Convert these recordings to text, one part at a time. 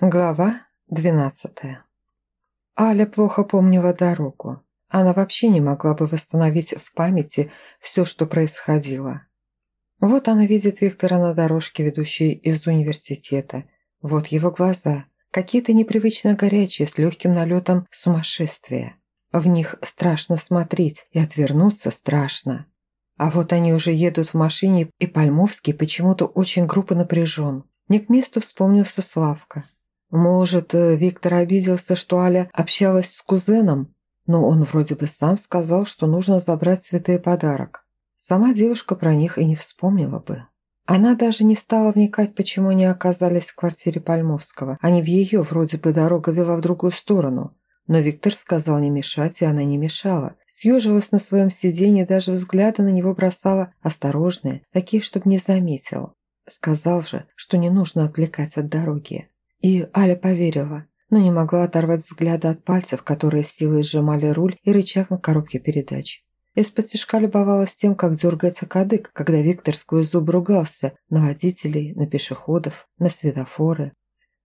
Глава двенадцатая. Аля плохо помнила дорогу. Она вообще не могла бы восстановить в памяти все, что происходило. Вот она видит Виктора на дорожке, ведущей из университета. Вот его глаза, какие-то непривычно горячие, с легким налетом сумасшествия. В них страшно смотреть, и отвернуться страшно. А вот они уже едут в машине, и Пальмовский почему-то очень грубо напряжен. Не к месту вспомнился Славка. Может, э, Виктор обиделся, что Аля общалась с кузеном, но он вроде бы сам сказал, что нужно забрать цветы и подарок. Сама девушка про них и не вспомнила бы. Она даже не стала вникать, почему они оказались в квартире Пальмовского. Они в ее, вроде бы, дорога вела в другую сторону. Но Виктор сказал не мешать, и она не мешала. Съежилась на своем сиденье, даже взгляды на него бросала осторожные, такие, чтобы не заметил. Сказал же, что не нужно отвлекать от дороги. И Аля поверила, но не могла оторвать взгляда от пальцев, которые силой сжимали руль и рычаг на коробке передач. Из-под тяжка любовалась тем, как дергается кадык, когда Виктор сквозь зуб ругался на водителей, на пешеходов, на светофоры.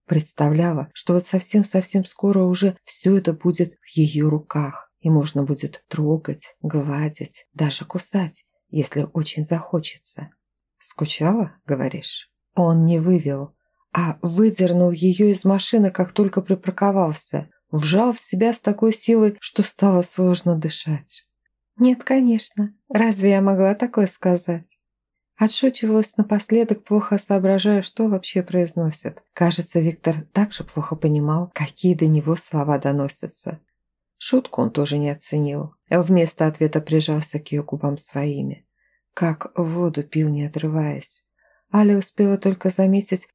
Представляла, что вот совсем-совсем скоро уже все это будет в ее руках, и можно будет трогать, гладить, даже кусать, если очень захочется. «Скучала, говоришь?» Он не вывел, а выдернул ее из машины, как только припарковался, вжал в себя с такой силой, что стало сложно дышать. «Нет, конечно. Разве я могла такое сказать?» Отшучивалась напоследок, плохо соображая, что вообще произносят. Кажется, Виктор также плохо понимал, какие до него слова доносятся. Шутку он тоже не оценил. Вместо ответа прижался к ее губам своими. Как воду пил, не отрываясь. Аля успела только заметить,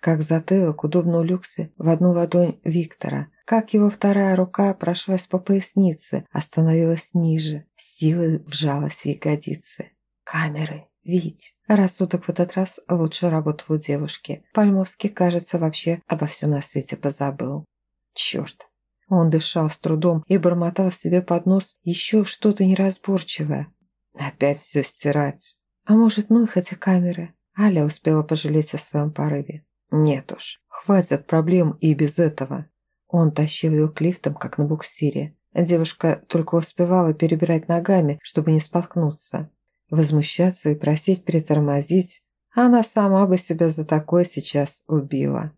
как затылок удобно улегся в одну ладонь Виктора, как его вторая рука прошлась по пояснице, остановилась ниже, силой вжалась в ягодицы. Камеры, Вить. Рассудок в этот раз лучше работал у девушки. Пальмовский, кажется, вообще обо всем на свете позабыл. Черт. Он дышал с трудом и бормотал себе под нос еще что-то неразборчивое. Опять все стирать. А может, ну их эти камеры? Аля успела пожалеть о своем порыве. Нет уж, хватит проблем и без этого. Он тащил ее к лифтам, как на буксире. Девушка только успевала перебирать ногами, чтобы не споткнуться. Возмущаться и просить притормозить. Она сама бы себя за такое сейчас убила.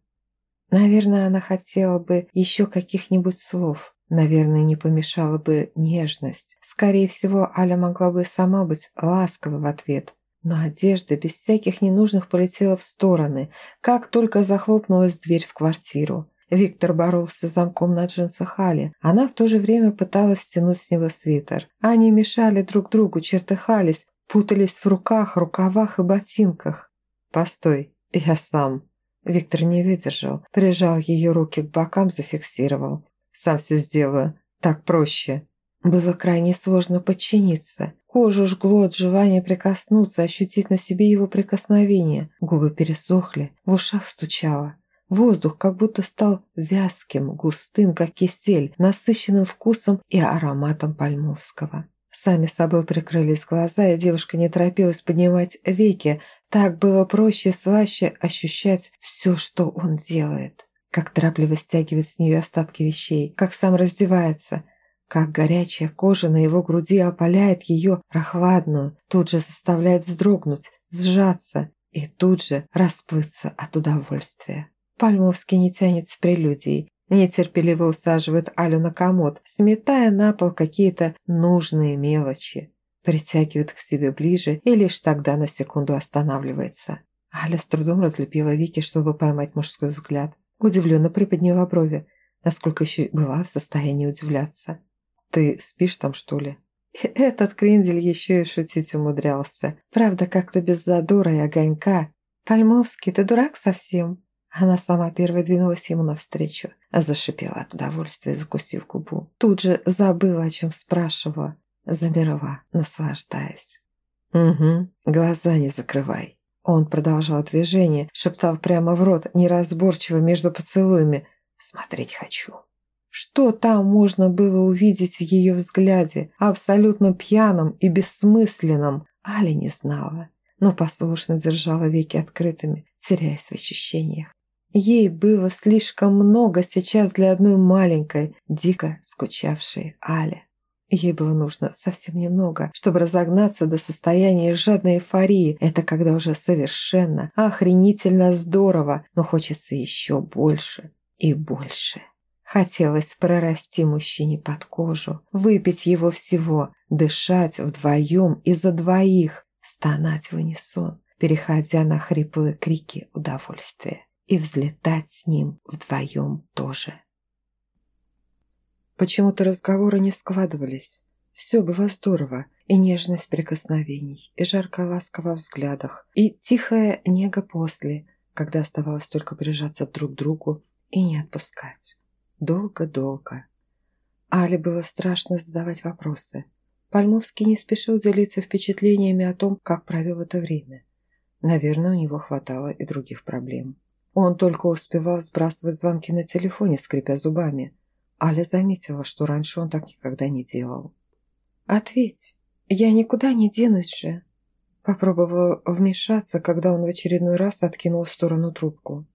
Наверное, она хотела бы еще каких-нибудь слов. Наверное, не помешала бы нежность. Скорее всего, Аля могла бы сама быть ласковой в ответ – но одежда без всяких ненужных полетела в стороны, как только захлопнулась дверь в квартиру. Виктор боролся с замком на джинсах Али. Она в то же время пыталась стянуть с него свитер. Они мешали друг другу, чертыхались, путались в руках, рукавах и ботинках. «Постой, я сам». Виктор не выдержал, прижал ее руки к бокам, зафиксировал. «Сам все сделаю. Так проще». Было крайне сложно подчиниться. Кожу жгло от желания прикоснуться, ощутить на себе его прикосновение. Губы пересохли, в ушах стучало. Воздух как будто стал вязким, густым, как кисель, насыщенным вкусом и ароматом пальмовского. Сами собой прикрылись глаза, и девушка не торопилась поднимать веки. Так было проще и слаще ощущать все, что он делает. Как торопливо стягивает с нее остатки вещей, как сам раздевается, как горячая кожа на его груди опаляет ее прохладную, тут же заставляет вздрогнуть, сжаться и тут же расплыться от удовольствия. Пальмовский не тянет с прелюдией, нетерпеливо усаживает Алю на комод, сметая на пол какие-то нужные мелочи. Притягивает к себе ближе и лишь тогда на секунду останавливается. Аля с трудом разлепила веки, чтобы поймать мужской взгляд. Удивленно приподняла брови, насколько еще была в состоянии удивляться. «Ты спишь там, что ли?» Этот крендель еще и шутить умудрялся. Правда, как-то без задора и огонька. «Пальмовский, ты дурак совсем?» Она сама первой двинулась ему навстречу, зашипела от удовольствия, закусив губу. Тут же забыла, о чем спрашивала. Замерла, наслаждаясь. «Угу, глаза не закрывай». Он продолжал движение, шептал прямо в рот, неразборчиво между поцелуями. «Смотреть хочу». Что там можно было увидеть в ее взгляде, абсолютно пьяном и бессмысленном, Аля не знала, но послушно держала веки открытыми, теряясь в ощущениях. Ей было слишком много сейчас для одной маленькой, дико скучавшей Али. Ей было нужно совсем немного, чтобы разогнаться до состояния жадной эйфории. Это когда уже совершенно, охренительно здорово, но хочется еще больше и больше. Хотелось прорасти мужчине под кожу, выпить его всего, дышать вдвоем и за двоих, стонать в унисон, переходя на хриплые крики удовольствия и взлетать с ним вдвоем тоже. Почему-то разговоры не складывались. Все было здорово, и нежность прикосновений, и жарко ласково взглядах, и тихая нега после, когда оставалось только прижаться друг к другу и не отпускать. Долго-долго. Але было страшно задавать вопросы. Пальмовский не спешил делиться впечатлениями о том, как провел это время. Наверное, у него хватало и других проблем. Он только успевал сбрасывать звонки на телефоне, скрипя зубами. Аля заметила, что раньше он так никогда не делал. «Ответь, я никуда не денусь же!» Попробовала вмешаться, когда он в очередной раз откинул в сторону трубку.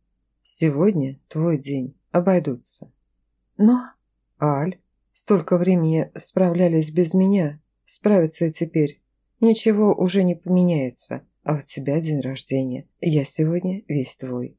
«Сегодня твой день. Обойдутся». «Но...» «Аль, столько времени справлялись без меня. Справятся и теперь. Ничего уже не поменяется. А у тебя день рождения. Я сегодня весь твой».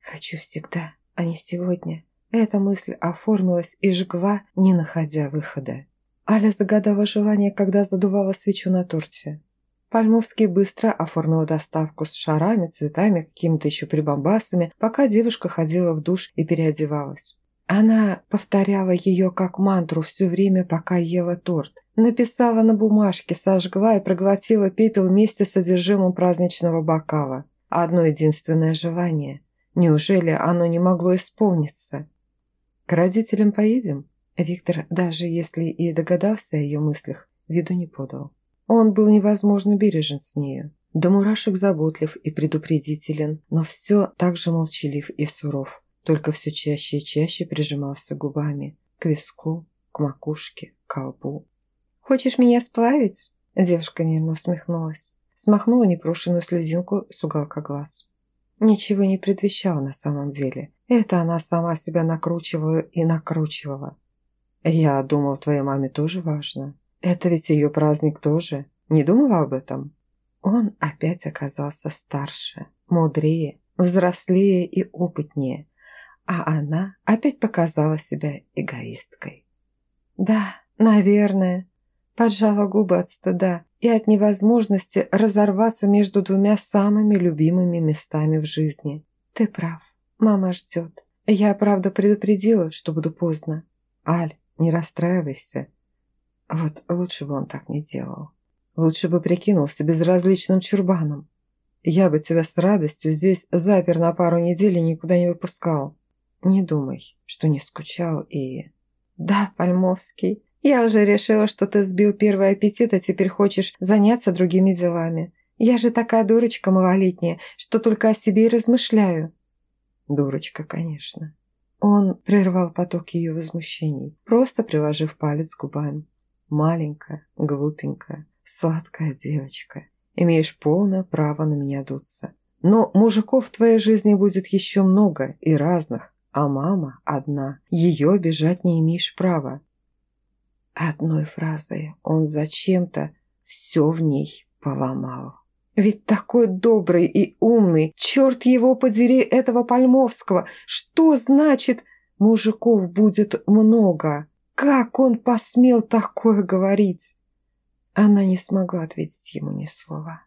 «Хочу всегда, а не сегодня». Эта мысль оформилась и жгла, не находя выхода. Аля загадала желание, когда задувала свечу на торте. Пальмовский быстро оформил доставку с шарами, цветами, какими-то еще прибамбасами, пока девушка ходила в душ и переодевалась. Она повторяла ее как мантру все время, пока ела торт. Написала на бумажке, сожгла и проглотила пепел вместе с содержимым праздничного бокала. Одно единственное желание – Неужели оно не могло исполниться? К родителям поедем? Виктор, даже если и догадался о ее мыслях, виду не подал. Он был невозможно бережен с нею. До мурашек заботлив и предупредителен, но все так же молчалив и суров, только все чаще и чаще прижимался губами к виску, к макушке, к колбу. «Хочешь меня сплавить?» Девушка нервно усмехнулась. Смахнула непрошенную слезинку с уголка глаз. Ничего не предвещало на самом деле. Это она сама себя накручивала и накручивала. «Я думал, твоей маме тоже важно. Это ведь ее праздник тоже. Не думала об этом?» Он опять оказался старше, мудрее, взрослее и опытнее, а она опять показала себя эгоисткой. «Да, наверное», поджала губы от стыда и от невозможности разорваться между двумя самыми любимыми местами в жизни. «Ты прав. Мама ждет. Я, правда, предупредила, что буду поздно. Аль, не расстраивайся. Вот лучше бы он так не делал. Лучше бы прикинулся безразличным чурбаном. Я бы тебя с радостью здесь запер на пару недель и никуда не выпускал. Не думай, что не скучал и... Да, Пальмовский, я уже решила, что ты сбил первый аппетит, а теперь хочешь заняться другими делами. Я же такая дурочка малолетняя, что только о себе и размышляю». «Дурочка, конечно». Он прервал поток ее возмущений, просто приложив палец к губам. «Маленькая, глупенькая, сладкая девочка. Имеешь полное право на меня дуться. Но мужиков в твоей жизни будет еще много и разных, а мама одна. Ее обижать не имеешь права. Одной фразой он зачем-то все в ней поломал. Ведь такой добрый и умный, черт его подери, этого Пальмовского. Что значит мужиков будет много? Как он посмел такое говорить? Она не смогла ответить ему ни слова.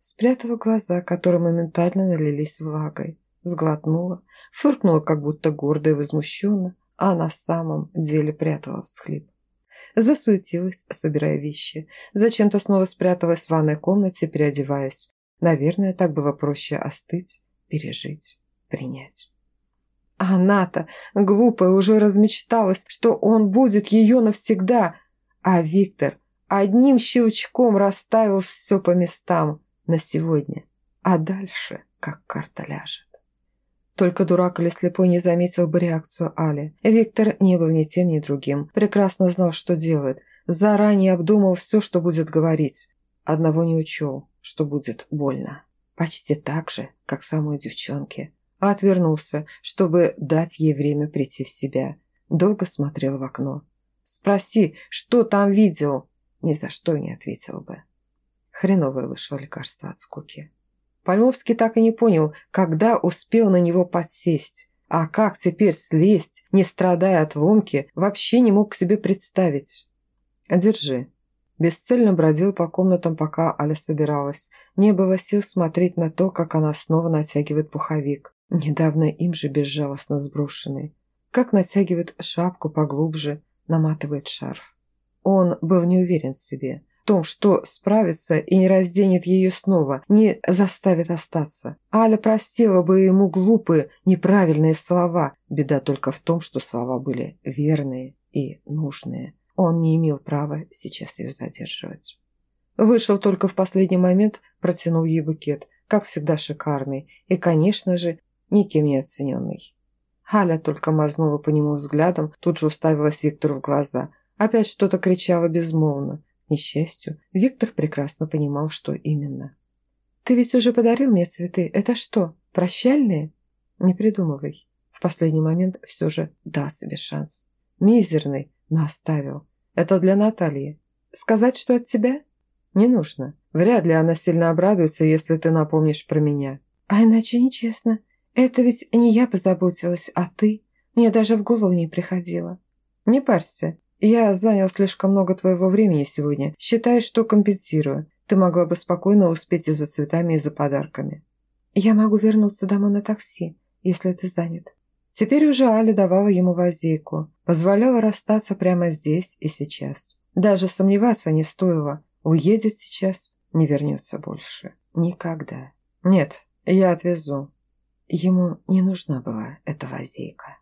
Спрятала глаза, которые моментально налились влагой. Сглотнула, фыркнула, как будто гордо и возмущенно, а на самом деле прятала всхлип. Засуетилась, собирая вещи. Зачем-то снова спряталась в ванной комнате, переодеваясь. Наверное, так было проще остыть, пережить, принять. А она-то, глупая, уже размечталась, что он будет ее навсегда. А Виктор одним щелчком расставил все по местам на сегодня. А дальше как карта ляжет. Только дурак или слепой не заметил бы реакцию Али. Виктор не был ни тем, ни другим. Прекрасно знал, что делает. Заранее обдумал все, что будет говорить. Одного не учел, что будет больно. Почти так же, как самой девчонке. а отвернулся, чтобы дать ей время прийти в себя. Долго смотрел в окно. «Спроси, что там видел?» Ни за что не ответил бы. Хреновое вышло лекарство от скуки. Пальмовский так и не понял, когда успел на него подсесть. А как теперь слезть, не страдая от ломки, вообще не мог себе представить. «Держи». Бесцельно бродил по комнатам, пока Аля собиралась. Не было сил смотреть на то, как она снова натягивает пуховик, недавно им же безжалостно сброшенный. Как натягивает шапку поглубже, наматывает шарф. Он был не уверен в себе том, что справится и не разденет ее снова, не заставит остаться. Аля простила бы ему глупые, неправильные слова. Беда только в том, что слова были верные и нужные. Он не имел права сейчас ее задерживать. Вышел только в последний момент, протянул ей букет, как всегда шикарный и, конечно же, никем не оцененный. Аля только мазнула по нему взглядом, тут же уставилась Виктору в глаза. Опять что-то кричала безмолвно несчастью, Виктор прекрасно понимал, что именно. «Ты ведь уже подарил мне цветы. Это что, прощальные?» «Не придумывай. В последний момент все же дал себе шанс. Мизерный, но оставил. Это для Натальи. Сказать, что от тебя?» «Не нужно. Вряд ли она сильно обрадуется, если ты напомнишь про меня». «А иначе нечестно. Это ведь не я позаботилась, а ты. Мне даже в голову не приходило». «Не парься. «Я занял слишком много твоего времени сегодня. Считай, что компенсирую. Ты могла бы спокойно успеть и за цветами, и за подарками». «Я могу вернуться домой на такси, если ты занят». Теперь уже Аля давала ему лазейку, позволяла расстаться прямо здесь и сейчас. Даже сомневаться не стоило. Уедет сейчас, не вернется больше. Никогда. «Нет, я отвезу». Ему не нужна была эта лазейка.